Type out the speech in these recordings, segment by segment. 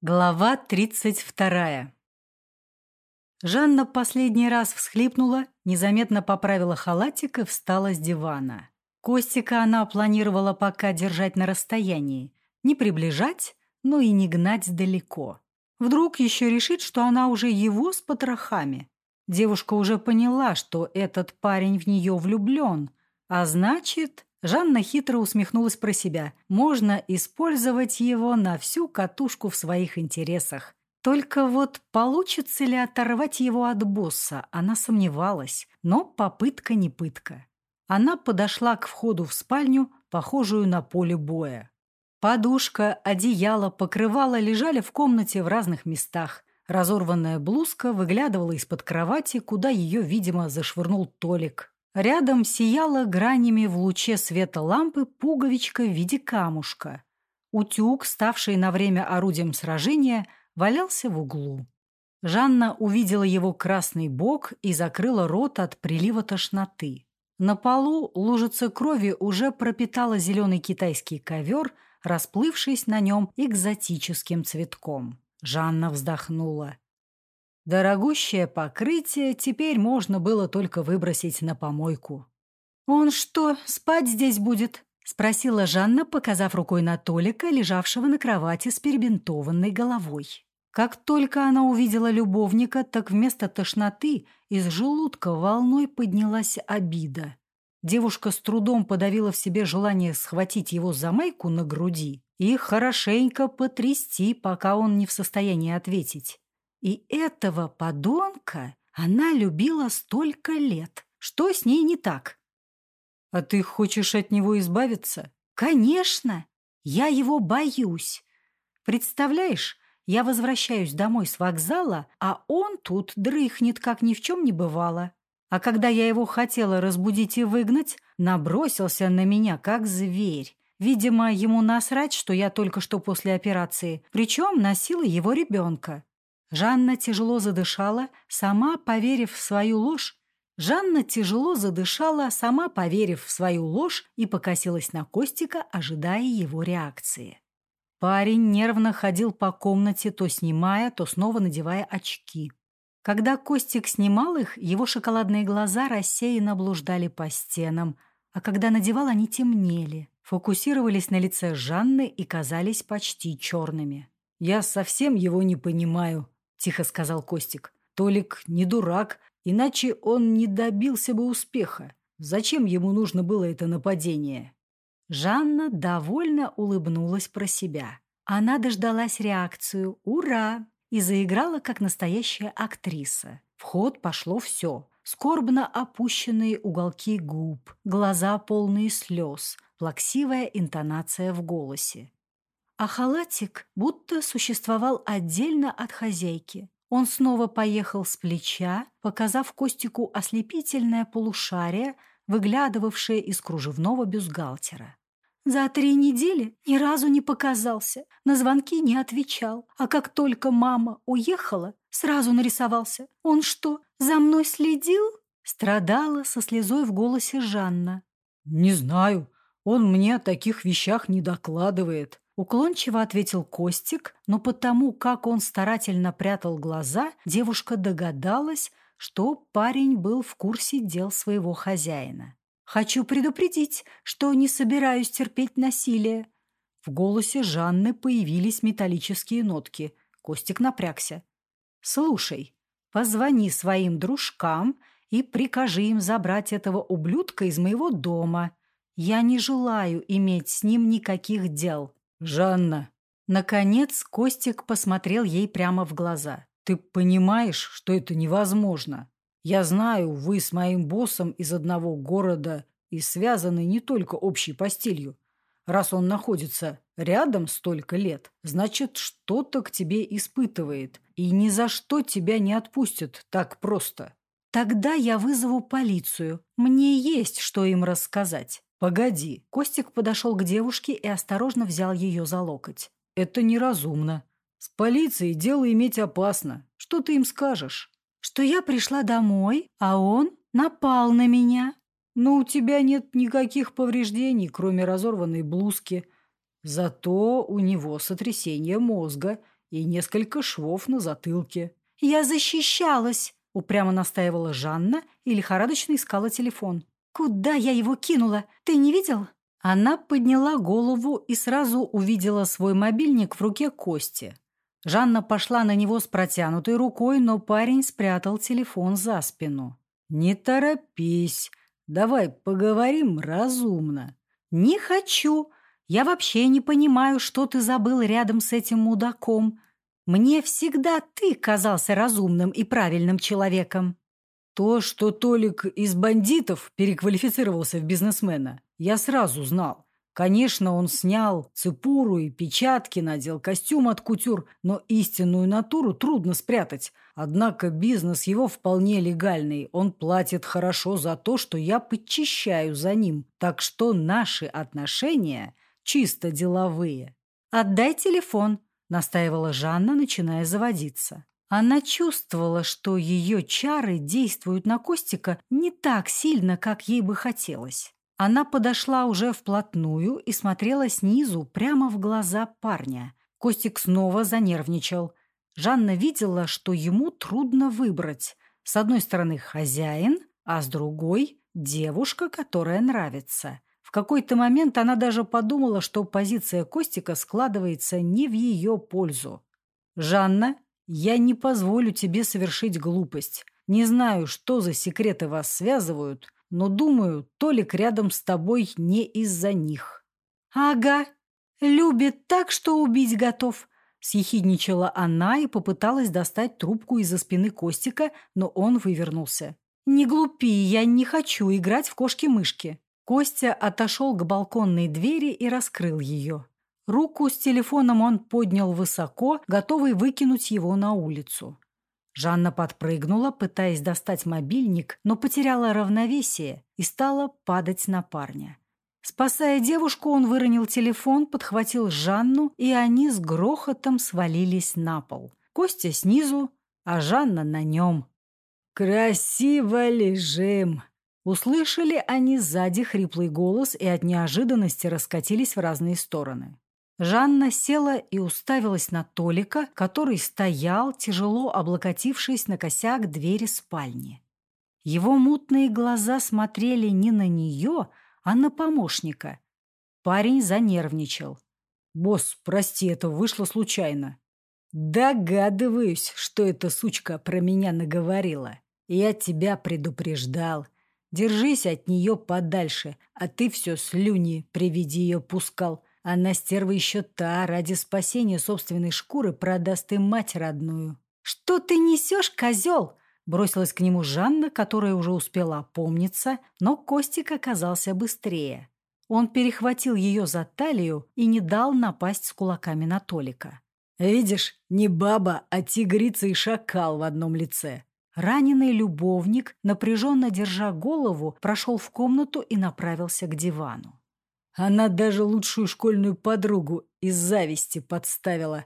Глава 32. Жанна последний раз всхлипнула, незаметно поправила халатик и встала с дивана. Костика она планировала пока держать на расстоянии, не приближать, но и не гнать далеко. Вдруг еще решит, что она уже его с потрохами. Девушка уже поняла, что этот парень в нее влюблен, а значит, Жанна хитро усмехнулась про себя. Можно использовать его на всю катушку в своих интересах. Только вот получится ли оторвать его от босса, она сомневалась, но попытка не пытка. Она подошла к входу в спальню, похожую на поле боя. Подушка, одеяло, покрывало лежали в комнате в разных местах. Разорванная блузка выглядывала из-под кровати, куда ее, видимо, зашвырнул Толик. Рядом сияла гранями в луче света лампы пуговичка в виде камушка. Утюг, ставший на время орудием сражения, валялся в углу. Жанна увидела его красный бок и закрыла рот от прилива тошноты. На полу лужица крови уже пропитала зеленый китайский ковер, расплывшись на нем экзотическим цветком. Жанна вздохнула. Дорогущее покрытие теперь можно было только выбросить на помойку. «Он что, спать здесь будет?» — спросила Жанна, показав рукой на Толика, лежавшего на кровати с перебинтованной головой. Как только она увидела любовника, так вместо тошноты из желудка волной поднялась обида. Девушка с трудом подавила в себе желание схватить его за майку на груди и хорошенько потрясти, пока он не в состоянии ответить. И этого подонка она любила столько лет. Что с ней не так? А ты хочешь от него избавиться? Конечно. Я его боюсь. Представляешь, я возвращаюсь домой с вокзала, а он тут дрыхнет, как ни в чем не бывало. А когда я его хотела разбудить и выгнать, набросился на меня, как зверь. Видимо, ему насрать, что я только что после операции, причем носила его ребенка. Жанна тяжело задышала, сама поверив в свою ложь. Жанна тяжело задышала, сама поверив в свою ложь и покосилась на Костика, ожидая его реакции. Парень нервно ходил по комнате, то снимая, то снова надевая очки. Когда Костик снимал их, его шоколадные глаза рассеянно блуждали по стенам, а когда надевал, они темнели, фокусировались на лице Жанны и казались почти черными. «Я совсем его не понимаю», — тихо сказал Костик. «Толик не дурак, иначе он не добился бы успеха. Зачем ему нужно было это нападение?» Жанна довольно улыбнулась про себя. Она дождалась реакцию «Ура!» и заиграла как настоящая актриса. В ход пошло все. Скорбно опущенные уголки губ, глаза полные слез, плаксивая интонация в голосе. А халатик будто существовал отдельно от хозяйки. Он снова поехал с плеча, показав Костику ослепительное полушарие, выглядывавшее из кружевного бюстгальтера. За три недели ни разу не показался, на звонки не отвечал, а как только мама уехала, сразу нарисовался. Он что, за мной следил? Страдала со слезой в голосе Жанна. «Не знаю, он мне о таких вещах не докладывает», Уклончиво ответил Костик, но потому, как он старательно прятал глаза, девушка догадалась, что парень был в курсе дел своего хозяина. «Хочу предупредить, что не собираюсь терпеть насилие». В голосе Жанны появились металлические нотки. Костик напрягся. «Слушай, позвони своим дружкам и прикажи им забрать этого ублюдка из моего дома. Я не желаю иметь с ним никаких дел». «Жанна!» Наконец Костик посмотрел ей прямо в глаза. «Ты понимаешь, что это невозможно? Я знаю, вы с моим боссом из одного города и связаны не только общей постелью. Раз он находится рядом столько лет, значит, что-то к тебе испытывает, и ни за что тебя не отпустят так просто. Тогда я вызову полицию. Мне есть что им рассказать. «Погоди». Костик подошел к девушке и осторожно взял ее за локоть. «Это неразумно. С полицией дело иметь опасно. Что ты им скажешь?» «Что я пришла домой, а он напал на меня». «Но у тебя нет никаких повреждений, кроме разорванной блузки. Зато у него сотрясение мозга, и несколько швов на затылке. «Я защищалась!» — упрямо настаивала Жанна и лихорадочно искала телефон. «Куда я его кинула? Ты не видел?» Она подняла голову и сразу увидела свой мобильник в руке Кости. Жанна пошла на него с протянутой рукой, но парень спрятал телефон за спину. «Не торопись. Давай поговорим разумно». «Не хочу. Я вообще не понимаю, что ты забыл рядом с этим мудаком. Мне всегда ты казался разумным и правильным человеком». То, что Толик из бандитов переквалифицировался в бизнесмена, я сразу знал. Конечно, он снял цепуру и печатки, надел костюм от кутюр, но истинную натуру трудно спрятать. Однако бизнес его вполне легальный. Он платит хорошо за то, что я подчищаю за ним. Так что наши отношения чисто деловые. «Отдай телефон», — настаивала Жанна, начиная заводиться. Она чувствовала, что ее чары действуют на Костика не так сильно, как ей бы хотелось. Она подошла уже вплотную и смотрела снизу прямо в глаза парня. Костик снова занервничал. Жанна видела, что ему трудно выбрать. С одной стороны хозяин, а с другой – девушка, которая нравится. В какой-то момент она даже подумала, что позиция Костика складывается не в ее пользу. «Жанна, я не позволю тебе совершить глупость. Не знаю, что за секреты вас связывают, но, думаю, Толик рядом с тобой не из-за них». «Ага, любит так, что убить готов», — съехидничала она и попыталась достать трубку из-за спины Костика, но он вывернулся. «Не глупи, я не хочу играть в кошки-мышки». Костя отошел к балконной двери и раскрыл ее. Руку с телефоном он поднял высоко, готовый выкинуть его на улицу. Жанна подпрыгнула, пытаясь достать мобильник, но потеряла равновесие и стала падать на парня. Спасая девушку, он выронил телефон, подхватил Жанну, и они с грохотом свалились на пол. Костя снизу, а Жанна на нем. «Красиво лежим!» Услышали они сзади хриплый голос и от неожиданности раскатились в разные стороны. Жанна села и уставилась на Толика, который стоял, тяжело облокотившись на косяк двери спальни. Его мутные глаза смотрели не на нее, а на помощника. Парень занервничал. «Босс, прости, это вышло случайно». «Догадываюсь, что эта сучка про меня наговорила. Я тебя предупреждал. Держись от нее подальше, а ты все слюни при виде ее пускал. Она, стерва еще та, ради спасения собственной шкуры продаст им мать родную. «Что ты несешь, козел?» Бросилась к нему Жанна, которая уже успела опомниться, но Костик оказался быстрее. Он перехватил ее за талию и не дал напасть с кулаками на Толика. «Видишь, не баба, а тигрица и шакал в одном лице». Раненый любовник, напряженно держа голову, прошел в комнату и направился к дивану. Она даже лучшую школьную подругу из зависти подставила.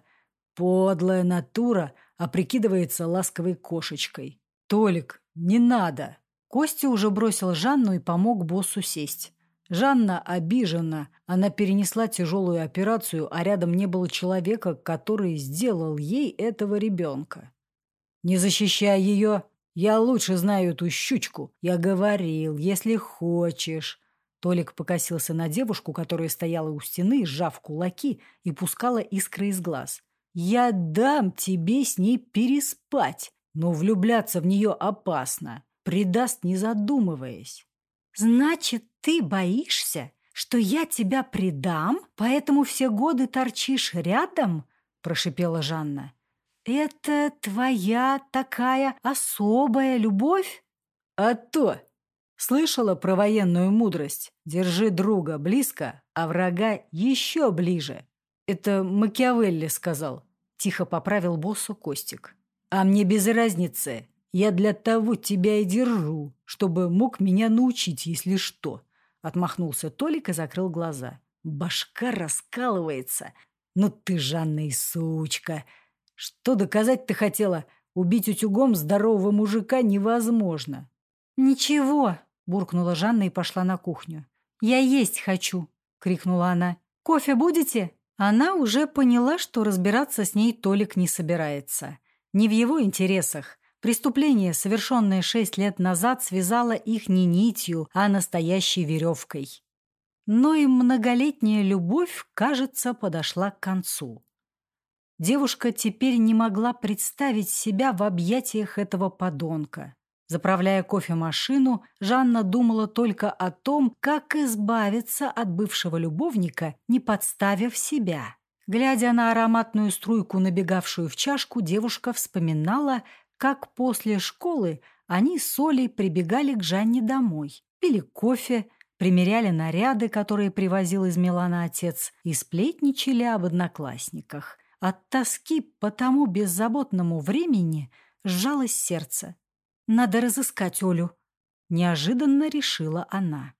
Подлая натура, а прикидывается ласковой кошечкой. «Толик, не надо!» Костя уже бросил Жанну и помог боссу сесть. Жанна обижена. Она перенесла тяжелую операцию, а рядом не было человека, который сделал ей этого ребенка. «Не защищай ее! Я лучше знаю эту щучку. Я говорил, если хочешь. Толик покосился на девушку, которая стояла у стены, сжав кулаки и пускала искры из глаз. «Я дам тебе с ней переспать, но влюбляться в нее опасно. Предаст, не задумываясь». «Значит, ты боишься, что я тебя предам, поэтому все годы торчишь рядом?» – прошипела Жанна. «Это твоя такая особая любовь?» «А то!» Слышала про военную мудрость? Держи друга близко, а врага еще ближе. Это Макиавелли сказал. Тихо поправил боссу Костик. А мне без разницы. Я для того тебя и держу, чтобы мог меня научить, если что. Отмахнулся Толик и закрыл глаза. Башка раскалывается. Ну ты, Жанна и сучка. Что доказать ты хотела? Убить утюгом здорового мужика невозможно. Ничего, буркнула Жанна и пошла на кухню. «Я есть хочу!» — крикнула она. «Кофе будете?» Она уже поняла, что разбираться с ней Толик не собирается. Не в его интересах. Преступление, совершенное шесть лет назад, связало их не нитью, а настоящей веревкой. Но и многолетняя любовь, кажется, подошла к концу. Девушка теперь не могла представить себя в объятиях этого подонка. Заправляя кофемашину, Жанна думала только о том, как избавиться от бывшего любовника, не подставив себя. Глядя на ароматную струйку, набегавшую в чашку, девушка вспоминала, как после школы они с Олей прибегали к Жанне домой, пили кофе, примеряли наряды, которые привозил из Милана отец, и сплетничали об одноклассниках. От тоски по тому беззаботному времени сжалось сердце. Надо разыскать Олю. Неожиданно решила она.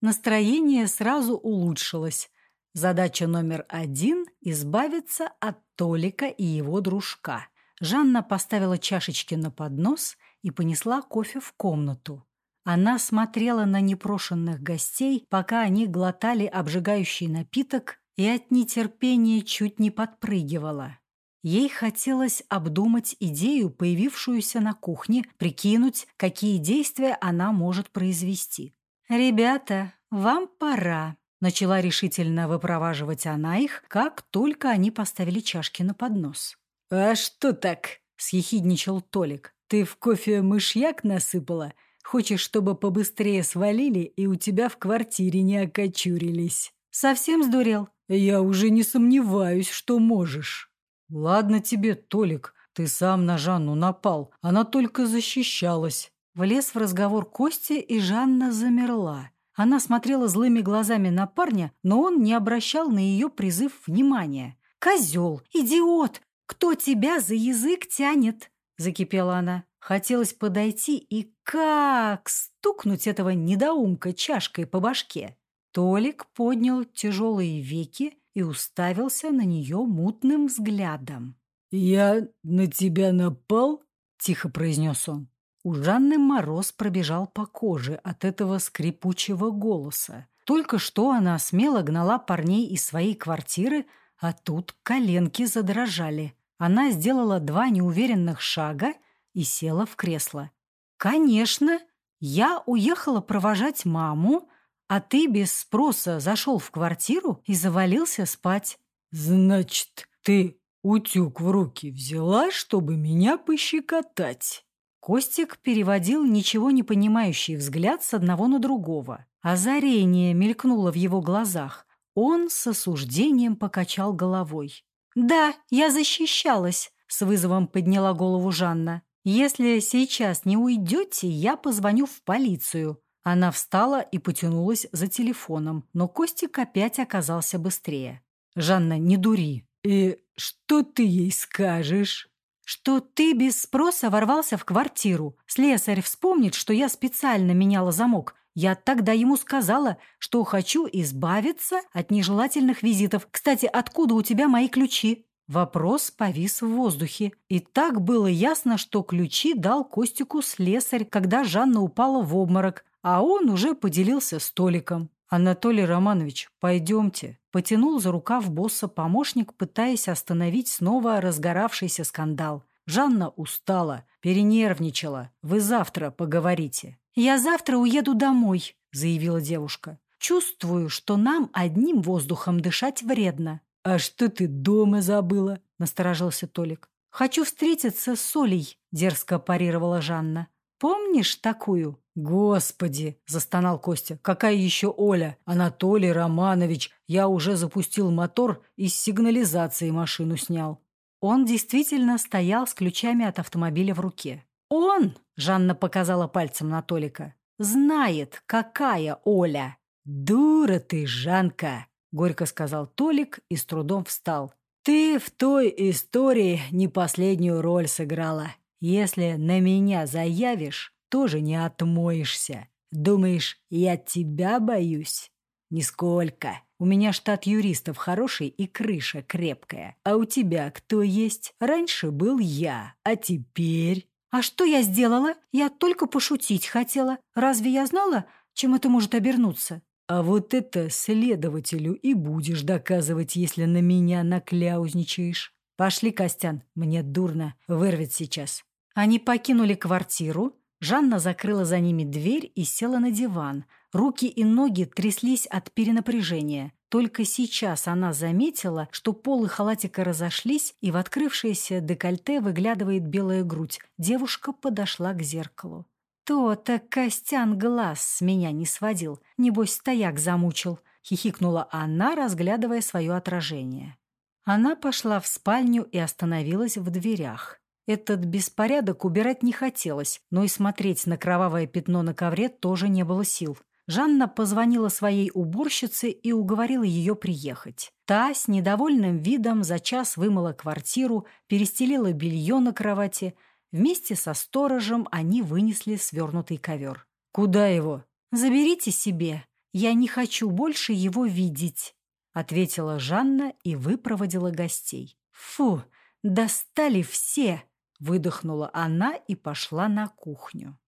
Настроение сразу улучшилось. Задача номер один – избавиться от Толика и его дружка. Жанна поставила чашечки на поднос и понесла кофе в комнату. Она смотрела на непрошенных гостей, пока они глотали обжигающий напиток, и от нетерпения чуть не подпрыгивала. Ей хотелось обдумать идею, появившуюся на кухне, прикинуть, какие действия она может произвести. «Ребята, вам пора», — начала решительно выпроваживать она их, как только они поставили чашки на поднос. «А что так?» — съехидничал Толик. «Ты в кофе мышьяк насыпала? Хочешь, чтобы побыстрее свалили и у тебя в квартире не окочурились?» «Совсем сдурел?» «Я уже не сомневаюсь, что можешь». «Ладно тебе, Толик, ты сам на Жанну напал, она только защищалась». Влез в разговор Костя, и Жанна замерла. Она смотрела злыми глазами на парня, но он не обращал на ее призыв внимания. «Козел! Идиот! Кто тебя за язык тянет?» – закипела она. Хотелось подойти и как стукнуть этого недоумка чашкой по башке. Толик поднял тяжелые веки и уставился на нее мутным взглядом. «Я на тебя напал?» — тихо произнес он. У Жанны мороз пробежал по коже от этого скрипучего голоса. Только что она смело гнала парней из своей квартиры, а тут коленки задрожали. Она сделала два неуверенных шага и села в кресло. «Конечно, я уехала провожать маму, а ты без спроса зашел в квартиру и завалился спать. Значит, ты утюг в руки взяла, чтобы меня пощекотать? Костик переводил ничего не понимающий взгляд с одного на другого. Озарение мелькнуло в его глазах. Он с осуждением покачал головой. «Да, я защищалась», — с вызовом подняла голову Жанна. «Если сейчас не уйдете, я позвоню в полицию. Она встала и потянулась за телефоном, но Костик опять оказался быстрее. «Жанна, не дури». «И что ты ей скажешь?» «Что ты без спроса ворвался в квартиру. Слесарь вспомнит, что я специально меняла замок. Я тогда ему сказала, что хочу избавиться от нежелательных визитов. Кстати, откуда у тебя мои ключи?» Вопрос повис в воздухе. И так было ясно, что ключи дал Костику слесарь, когда Жанна упала в обморок, а он уже поделился столиком. «Анатолий Романович, пойдемте», — потянул за рукав босса помощник, пытаясь остановить снова разгоравшийся скандал. Жанна устала, перенервничала. «Вы завтра поговорите». «Я завтра уеду домой», — заявила девушка. «Чувствую, что нам одним воздухом дышать вредно». «А что ты дома забыла?» — насторожился Толик. «Хочу встретиться с Солей», — дерзко парировала Жанна. «Помнишь такую?» «Господи!» – застонал Костя. «Какая еще Оля? Анатолий Романович! Я уже запустил мотор и с сигнализацией машину снял». Он действительно стоял с ключами от автомобиля в руке. «Он!» – Жанна показала пальцем на Толика. «Знает, какая Оля!» «Дура ты, Жанка!» – горько сказал Толик и с трудом встал. «Ты в той истории не последнюю роль сыграла. Если на меня заявишь, тоже не отмоешься. Думаешь, я тебя боюсь? Нисколько. У меня штат юристов хороший и крыша крепкая. А у тебя кто есть? Раньше был я, а теперь... А что я сделала? Я только пошутить хотела. Разве я знала, чем это может обернуться? А вот это следователю и будешь доказывать, если на меня накляузничаешь. Пошли, Костян, мне дурно, вырвет сейчас. Они покинули квартиру. Жанна закрыла за ними дверь и села на диван. Руки и ноги тряслись от перенапряжения. Только сейчас она заметила, что полы халатика разошлись, и в открывшееся декольте выглядывает белая грудь. Девушка подошла к зеркалу. «То-то Костян глаз с меня не сводил. Небось, стояк замучил», — хихикнула она, разглядывая свое отражение. Она пошла в спальню и остановилась в дверях. Этот беспорядок убирать не хотелось, но и смотреть на кровавое пятно на ковре тоже не было сил. Жанна позвонила своей уборщице и уговорила ее приехать. Та с недовольным видом за час вымыла квартиру, перестелила белье на кровати — Вместе со сторожем они вынесли свернутый ковер. «Куда его?» «Заберите себе. Я не хочу больше его видеть», — ответила Жанна и выпроводила гостей. «Фу, достали все!» — выдохнула она и пошла на кухню.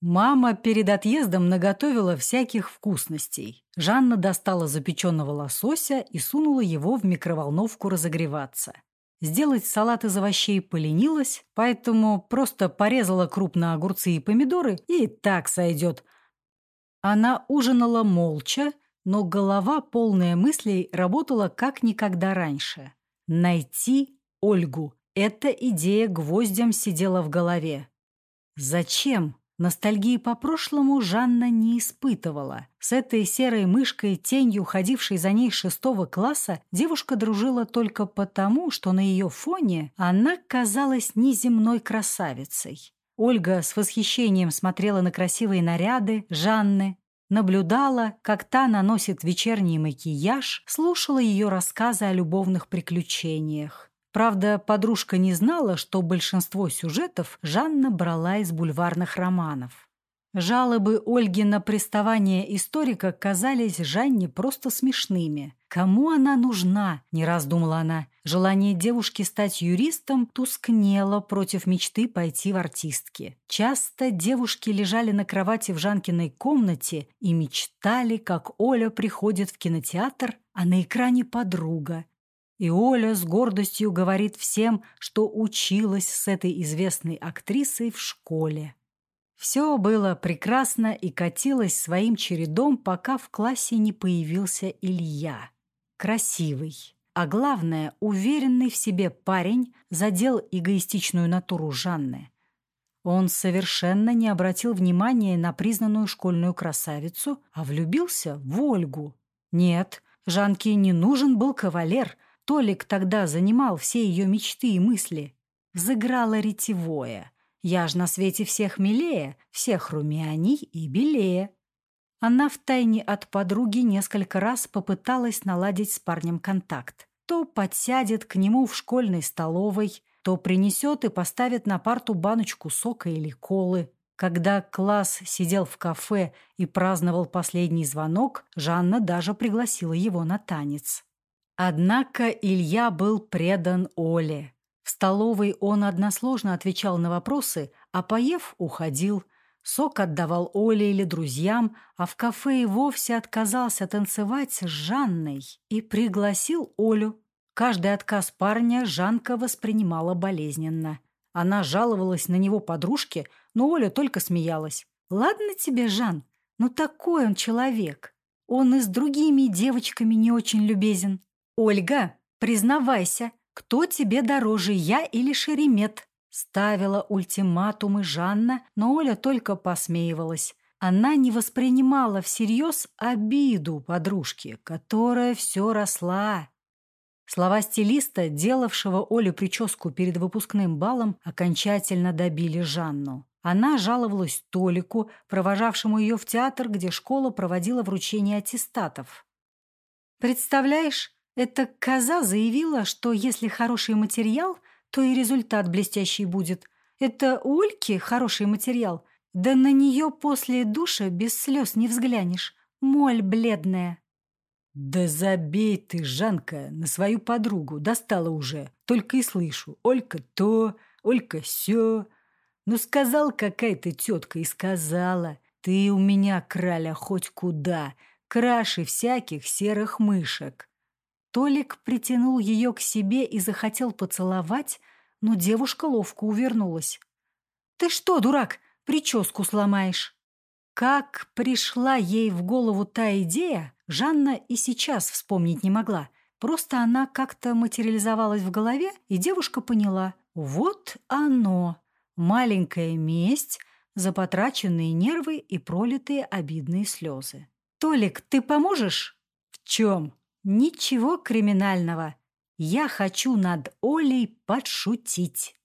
Мама перед отъездом наготовила всяких вкусностей. Жанна достала запеченного лосося и сунула его в микроволновку разогреваться. Сделать салат из овощей поленилась, поэтому просто порезала крупно огурцы и помидоры, и так сойдет. Она ужинала молча, но голова, полная мыслей, работала как никогда раньше. Найти Ольгу. Эта идея гвоздем сидела в голове. Зачем? Ностальгии по прошлому Жанна не испытывала. С этой серой мышкой, тенью, ходившей за ней шестого класса, девушка дружила только потому, что на ее фоне она казалась неземной красавицей. Ольга с восхищением смотрела на красивые наряды Жанны, наблюдала, как та наносит вечерний макияж, слушала ее рассказы о любовных приключениях. Правда, подружка не знала, что большинство сюжетов Жанна брала из бульварных романов. Жалобы Ольги на приставание историка казались Жанне просто смешными. «Кому она нужна?» – не раз думала она. Желание девушки стать юристом тускнело против мечты пойти в артистки. Часто девушки лежали на кровати в Жанкиной комнате и мечтали, как Оля приходит в кинотеатр, а на экране подруга, и Оля с гордостью говорит всем, что училась с этой известной актрисой в школе. Все было прекрасно и катилось своим чередом, пока в классе не появился Илья. Красивый, а главное, уверенный в себе парень задел эгоистичную натуру Жанны. Он совершенно не обратил внимания на признанную школьную красавицу, а влюбился в Ольгу. Нет, Жанке не нужен был кавалер, Толик тогда занимал все ее мечты и мысли. Взыграло ретевое. Я ж на свете всех милее, всех румяней и белее. Она втайне от подруги несколько раз попыталась наладить с парнем контакт. То подсядет к нему в школьной столовой, то принесет и поставит на парту баночку сока или колы. Когда класс сидел в кафе и праздновал последний звонок, Жанна даже пригласила его на танец. Однако Илья был предан Оле. В столовой он односложно отвечал на вопросы, а поев уходил. Сок отдавал Оле или друзьям, а в кафе и вовсе отказался танцевать с Жанной и пригласил Олю. Каждый отказ парня Жанка воспринимала болезненно. Она жаловалась на него подружке, но Оля только смеялась. «Ладно тебе, Жан, ну такой он человек. Он и с другими девочками не очень любезен. «Ольга, признавайся, кто тебе дороже, я или Шеремет?» Ставила ультиматумы Жанна, но Оля только посмеивалась. Она не воспринимала всерьез обиду подружки, которая все росла. Слова стилиста, делавшего Оле прическу перед выпускным балом, окончательно добили Жанну. Она жаловалась Толику, провожавшему ее в театр, где школа проводила вручение аттестатов. «Представляешь, эта коза заявила, что если хороший материал, то и результат блестящий будет. Это у хороший материал, да на нее после душа без слез не взглянешь. Моль бледная. «Да забей ты, Жанка, на свою подругу, достала уже. Только и слышу, Олька то, Олька сё. Ну, сказал какая-то тетка и сказала, ты у меня, краля, хоть куда, краше всяких серых мышек. Толик притянул ее к себе и захотел поцеловать, но девушка ловко увернулась. «Ты что, дурак, прическу сломаешь?» Как пришла ей в голову та идея, Жанна и сейчас вспомнить не могла. Просто она как-то материализовалась в голове, и девушка поняла. Вот оно, маленькая месть за потраченные нервы и пролитые обидные слезы. «Толик, ты поможешь?» «В чем?» «Ничего криминального. Я хочу над Олей подшутить».